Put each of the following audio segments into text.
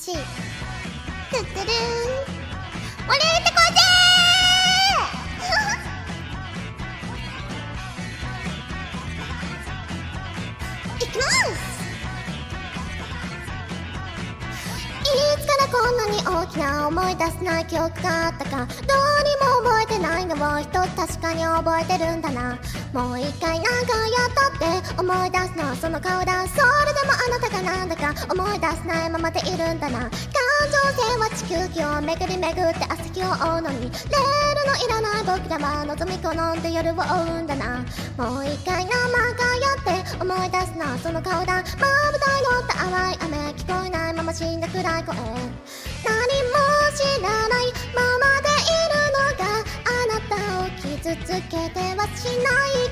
しい。トゥトゥルーン。盛り上げてこいぜー。いきます。いつからこんなに大きな思い出せない記憶があったか。どうにも覚えてないのを一つ確かに覚えてるんだな。もう一回なんかやったって思い出すのはその顔だ。それでもあなたがなんだか思い出せないままでいるんだな。感情線は地球儀を巡り巡って朝日を追うのにレールのいらない僕らは望み好んで夜を追うんだな。もう一回生がやって思い出すのはその顔だまぶたに乗った淡い雨聞こえないまま死んだ暗い声。何も知らないままでいるのがあなたを傷つけてはしない。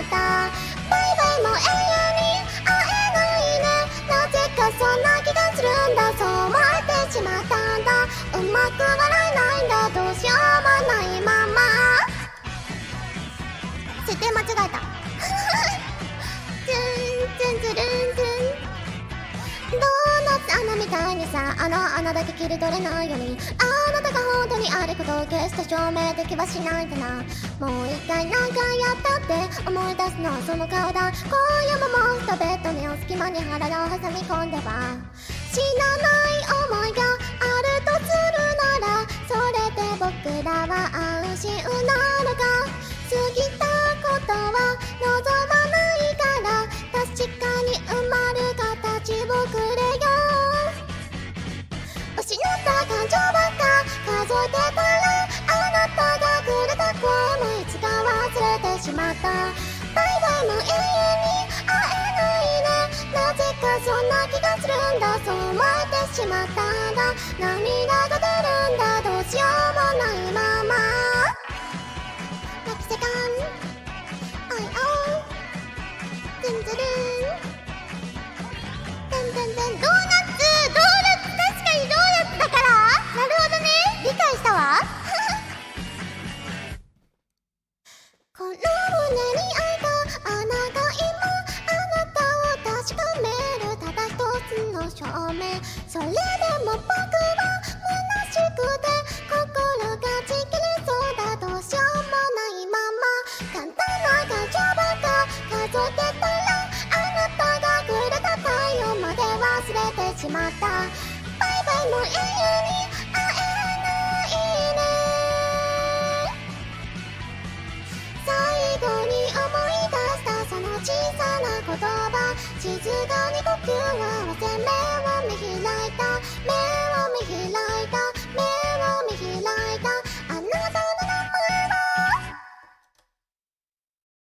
また。バイバイも永遠に会えないね。なぜかそんな気がするんだ。そう思ってしまったんだ。うまく笑えないんだ。どうしようもないまま。設定間違えた。たいにさあの穴だけ切り取れないようにあなたが本当にあることを消して証明できはしないんだなもう一回何回やったって。思い出すのはその顔だ。今夜もモンスターベッドにお隙間に腹を挟み込んでは。死なない思いがあるとするなら。それで僕らは感情ばっか数えてたらあなたがくれた声もいつか忘れてしまった。バイバイも永遠に会えないねなぜかそんな気がするんだそう思えてしまったんだ涙が出るんだどうしようもないまま。泣きせかんあいあおズンズルンてんてんてんドーナそれでも僕は虚しくて心がちぎれそうだどうしようもないまま簡単な感情ばか数えてたらあなたがくれた太陽まで忘れてしまった。バイバイも永遠に会えないね。最後に思い出したその小さな言葉。静かに呼吸を合わせ目を見開いた。目を見開いた。